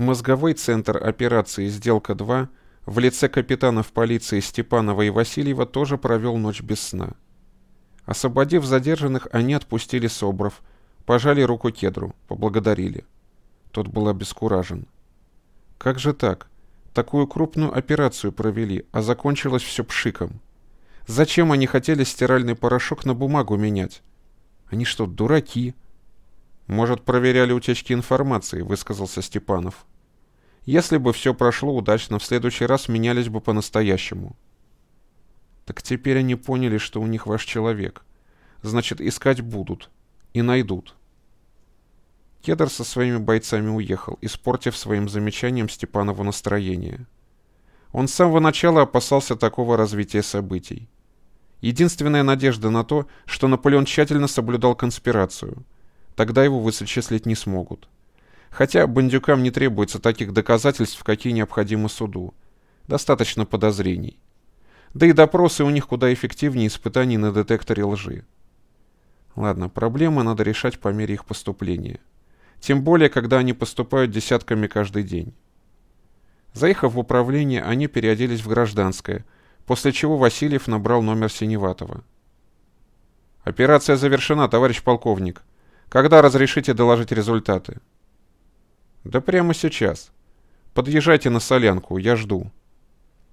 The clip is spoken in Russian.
Мозговой центр операции «Сделка-2» в лице капитанов полиции Степанова и Васильева тоже провел ночь без сна. Освободив задержанных, они отпустили Собров, пожали руку Кедру, поблагодарили. Тот был обескуражен. Как же так? Такую крупную операцию провели, а закончилось все пшиком. Зачем они хотели стиральный порошок на бумагу менять? Они что, дураки? Может, проверяли утечки информации, высказался Степанов. Если бы все прошло удачно, в следующий раз менялись бы по-настоящему. Так теперь они поняли, что у них ваш человек. Значит, искать будут. И найдут. Кедр со своими бойцами уехал, испортив своим замечанием Степанову настроение. Он с самого начала опасался такого развития событий. Единственная надежда на то, что Наполеон тщательно соблюдал конспирацию. Тогда его вычислить не смогут. Хотя бандюкам не требуется таких доказательств, какие необходимы суду. Достаточно подозрений. Да и допросы у них куда эффективнее испытаний на детекторе лжи. Ладно, проблемы надо решать по мере их поступления. Тем более, когда они поступают десятками каждый день. Заехав в управление, они переоделись в гражданское, после чего Васильев набрал номер Синеватова. «Операция завершена, товарищ полковник. Когда разрешите доложить результаты?» «Да прямо сейчас. Подъезжайте на солянку, я жду».